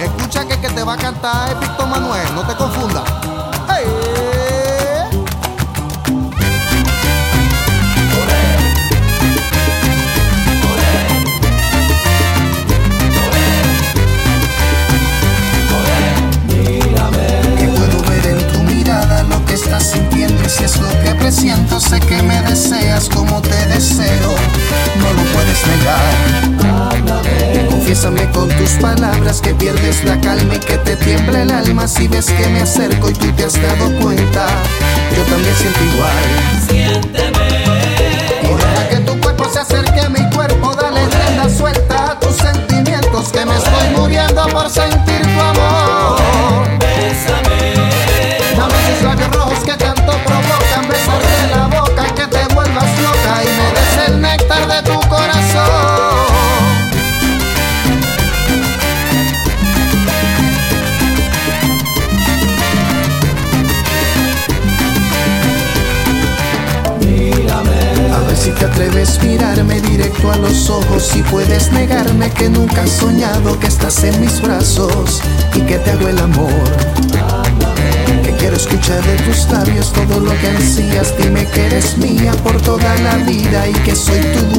Escucha que que te va a cantar es Manuel, no te confundas. Confiésame con tus palabras que pierdes la calma y que te tiembla el alma. Si ves que me acerco y tú te has dado cuenta yo también siento igual. Y deja que tu cuerpo se acerque a mi cuerpo dale rienda suelta a tus sentimientos que me estoy muriendo por sentir tu amor te atreves a mirarme directo a los ojos Si puedes negarme que nunca has soñado que estás en mis brazos Y que te hago el amor que quiero escuchar de tus labios todo lo que ansías. Dime que eres mía por toda la vida y que soy tu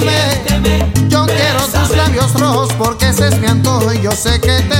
siénteme, Yo quiero tus bésame. labios rojos porque ese es mi antojo y yo sé que te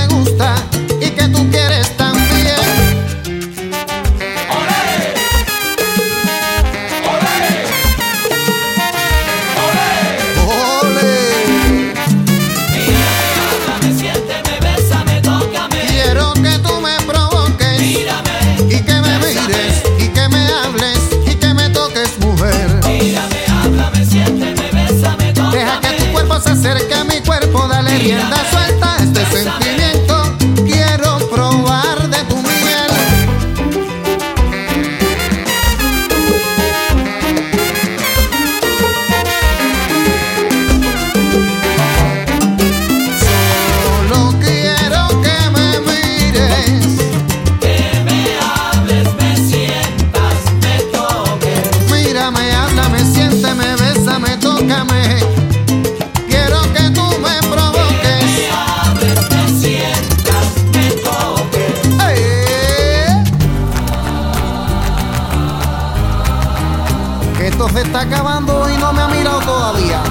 se está acabando y no me ha mirado todavía.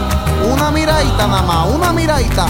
Una miradita nada más, una miradita.